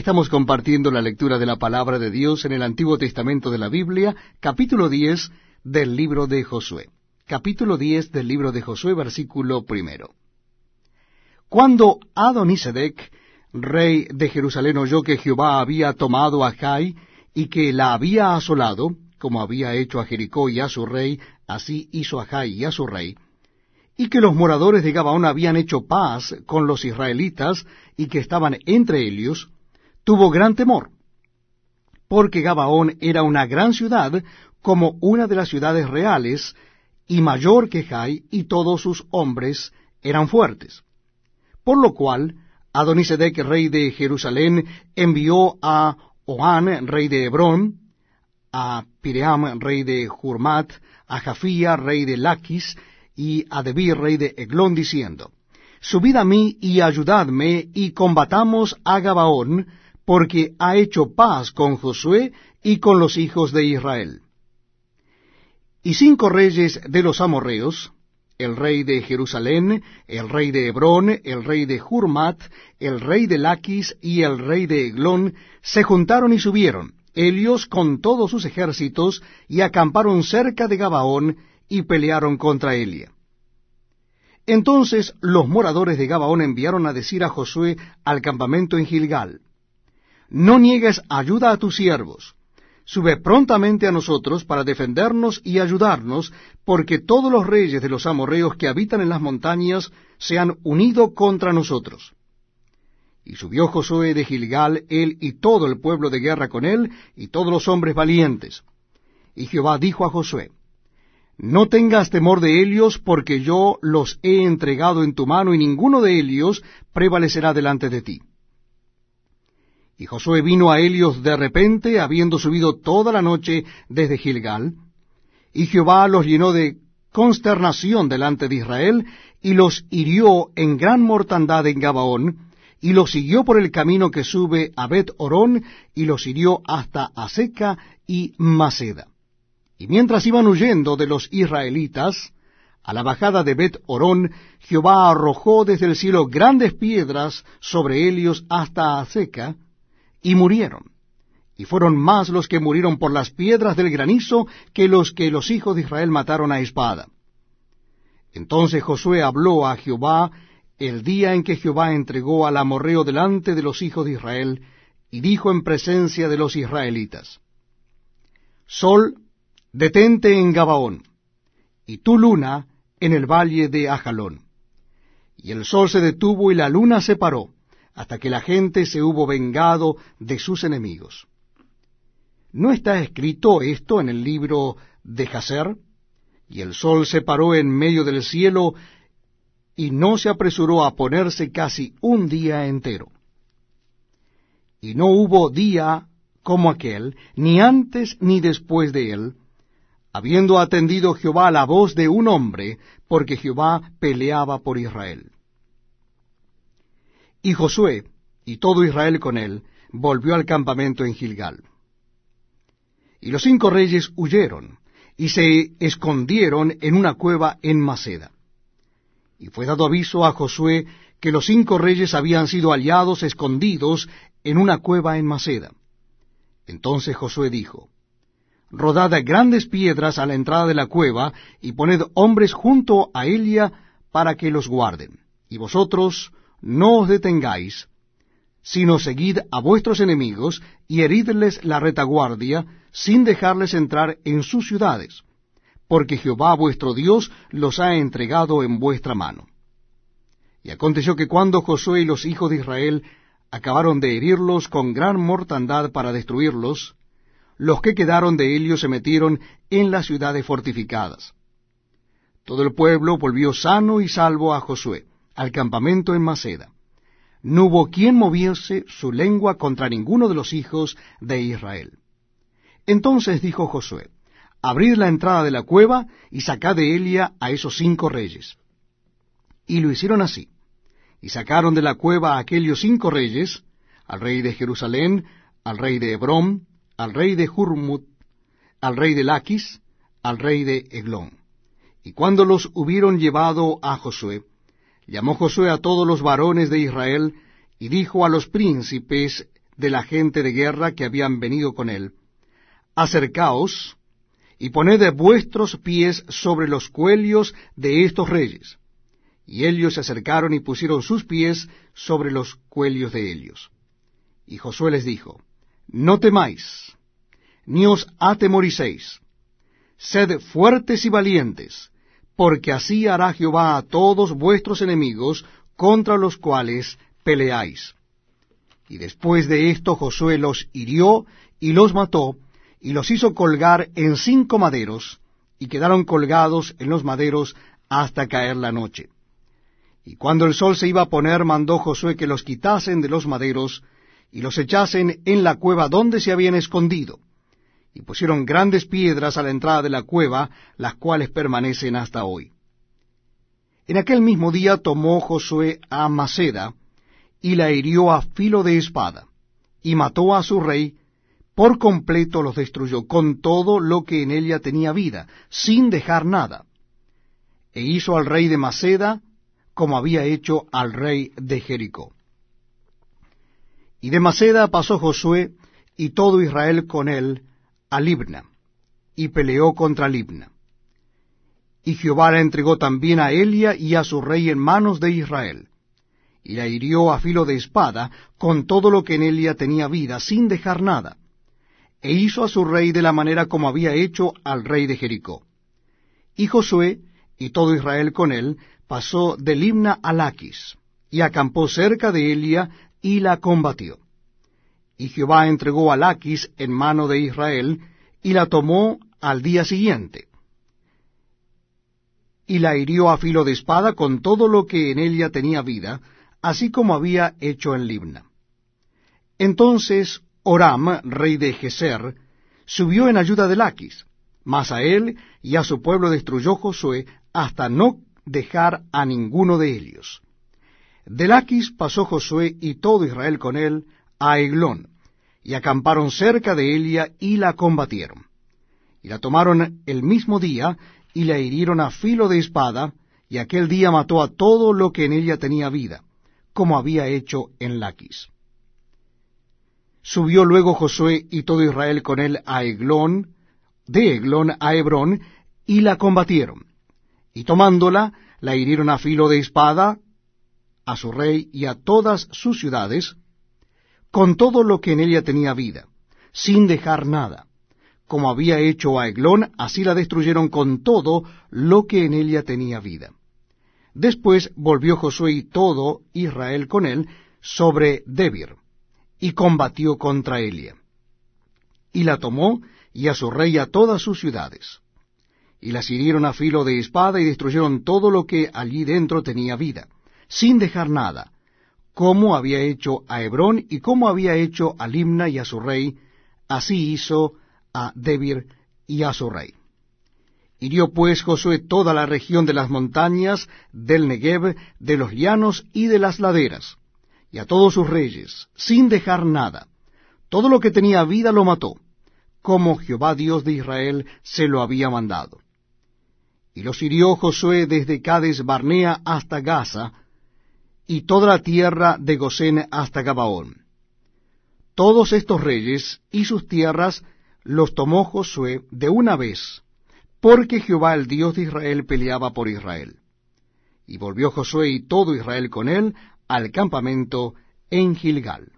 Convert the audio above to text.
Estamos compartiendo la lectura de la palabra de Dios en el Antiguo Testamento de la Biblia, capítulo 10 del libro de Josué. Capítulo 10 del libro de Josué, versículo primero. Cuando Adonisedec, rey de Jerusalén, oyó que Jehová había tomado a Jai y que la había asolado, como había hecho a Jericó y a su rey, así hizo a Jai y a su rey, y que los moradores de Gabaón habían hecho paz con los israelitas y que estaban entre ellos, tuvo gran temor, porque Gabaón era una gran ciudad, como una de las ciudades reales, y mayor que Jai, y todos sus hombres eran fuertes. Por lo cual, Adonisedec, rey de Jerusalén, envió a Oán, rey de Hebrón, a Piream, rey de Jurmat, a Jafía, rey de Laquis, y a Debir, rey de Eglón, diciendo, Subid a mí y ayudadme, y combatamos a Gabaón, porque ha hecho paz con Josué y con los hijos de Israel. Y cinco reyes de los amorreos, el rey de Jerusalén, el rey de Hebrón, el rey de Jurmat, el rey de Laquis y el rey de Eglón, se juntaron y subieron, ellos con todos sus ejércitos, y acamparon cerca de Gabaón, y pelearon contra Elia. Entonces los moradores de Gabaón enviaron a decir a Josué al campamento en Gilgal, No niegues ayuda a tus siervos, sube prontamente a nosotros para defendernos y ayudarnos, porque todos los reyes de los amorreos que habitan en las montañas se han unido contra nosotros. Y subió Josué de Gilgal, él y todo el pueblo de guerra con él, y todos los hombres valientes. Y Jehová dijo a Josué, No tengas temor de ellos, porque yo los he entregado en tu mano, y ninguno de ellos prevalecerá delante de ti. Y Josué vino a Helios de repente, habiendo subido toda la noche desde Gilgal, y Jehová los llenó de consternación delante de Israel, y los hirió en gran mortandad en Gabaón, y los siguió por el camino que sube a Bet Orón, y los hirió hasta Aseca y Maceda. Y mientras iban huyendo de los israelitas, a la bajada de Bet Orón, Jehová arrojó desde el cielo grandes piedras sobre ellos hasta Aseca, y murieron. Y fueron más los que murieron por las piedras del granizo que los que los hijos de Israel mataron a espada. Entonces Josué habló a Jehová el día en que Jehová entregó al amorreo delante de los hijos de Israel, y dijo en presencia de los israelitas, Sol, detente en Gabaón, y tu luna en el valle de Ajalón. Y el sol se detuvo y la luna se paró, hasta que la gente se hubo vengado de sus enemigos. ¿No está escrito esto en el libro de Jacer? Y el sol se paró en medio del cielo, y no se apresuró a ponerse casi un día entero. Y no hubo día como aquel, ni antes ni después de él, habiendo atendido Jehová la voz de un hombre, porque Jehová peleaba por Israel. Y Josué, y todo Israel con él, volvió al campamento en Gilgal. Y los cinco reyes huyeron, y se escondieron en una cueva en Maceda. Y fue dado aviso a Josué que los cinco reyes habían sido aliados escondidos en una cueva en Maceda. Entonces Josué dijo, Rodad grandes piedras a la entrada de la cueva, y poned hombres junto a ella para que los guarden. Y vosotros no os detengáis, sino seguid a vuestros enemigos y heridles la retaguardia, sin dejarles entrar en sus ciudades, porque Jehová vuestro Dios los ha entregado en vuestra mano. Y aconteció que cuando Josué y los hijos de Israel acabaron de herirlos con gran mortandad para destruirlos, los que quedaron de ellos se metieron en las ciudades fortificadas. Todo el pueblo volvió sano y salvo a Josué al campamento en Maceda. No hubo quien moviese su lengua contra ninguno de los hijos de Israel. Entonces dijo Josué, Abrid la entrada de la cueva y sacad de Elia a esos cinco reyes. Y lo hicieron así. Y sacaron de la cueva a aquellos cinco reyes, al rey de Jerusalén, al rey de Hebrón, al rey de Jurmut, al rey de Laquis, al rey de Eglón. Y cuando los hubieron llevado a Josué, llamó Josué a todos los varones de Israel, y dijo a los príncipes de la gente de guerra que habían venido con él, Acercaos y poned vuestros pies sobre los cuellos de estos reyes. Y ellos se acercaron y pusieron sus pies sobre los cuellos de ellos. Y Josué les dijo, No temáis, ni os atemoricéis, sed fuertes y valientes, porque así hará Jehová a todos vuestros enemigos contra los cuales peleáis. Y después de esto Josué los hirió y los mató, y los hizo colgar en cinco maderos, y quedaron colgados en los maderos hasta caer la noche. Y cuando el sol se iba a poner, mandó Josué que los quitasen de los maderos, y los echasen en la cueva donde se habían escondido. Y pusieron grandes piedras a la entrada de la cueva, las cuales permanecen hasta hoy. En aquel mismo día tomó Josué a Maceda, y la hirió a filo de espada, y mató a su rey, por completo los destruyó, con todo lo que en ella tenía vida, sin dejar nada. E hizo al rey de Maceda como había hecho al rey de Jericó. Y de Maceda pasó Josué y todo Israel con él Libna, y peleó contra Libna. Y Jehová la entregó también a Elia y a su rey en manos de Israel, y la hirió a filo de espada con todo lo que en Elia tenía vida, sin dejar nada e hizo a su rey de la manera como había hecho al rey de Jericó. Y Josué, y todo Israel con él, pasó de Limna a Laquis, y acampó cerca de Elia, y la combatió. Y Jehová entregó a Laquis en mano de Israel, y la tomó al día siguiente. Y la hirió a filo de espada con todo lo que en ella tenía vida, así como había hecho en Libna. Entonces Oram, rey de Geser, subió en ayuda de Laquis, mas a él y a su pueblo destruyó Josué hasta no dejar a ninguno de ellos. De Laquis pasó Josué y todo Israel con él a Eglón, y acamparon cerca de Elia y la combatieron. Y la tomaron el mismo día y la hirieron a filo de espada, y aquel día mató a todo lo que en ella tenía vida, como había hecho en Laquis. Subió luego Josué y todo Israel con él a Eglón, de Eglón a Hebrón, y la combatieron. Y tomándola, la hirieron a filo de espada, a su rey y a todas sus ciudades, con todo lo que en ella tenía vida, sin dejar nada. Como había hecho a Eglón, así la destruyeron con todo lo que en ella tenía vida. Después volvió Josué y todo Israel con él sobre Debir y combatió contra Elia. Y la tomó, y a su rey a todas sus ciudades. Y las hirieron a filo de espada y destruyeron todo lo que allí dentro tenía vida, sin dejar nada, como había hecho a Hebrón y como había hecho a Limna y a su rey, así hizo a Debir y a su rey. Hirió pues Josué toda la región de las montañas, del Negev, de los llanos y de las laderas, y a todos sus reyes, sin dejar nada. Todo lo que tenía vida lo mató, como Jehová Dios de Israel se lo había mandado. Y los hirió Josué desde Cades Barnea hasta Gaza, y toda la tierra de Gosén hasta Gabaón. Todos estos reyes y sus tierras los tomó Josué de una vez, porque Jehová el Dios de Israel peleaba por Israel. Y volvió Josué y todo Israel con él al campamento en Gilgal.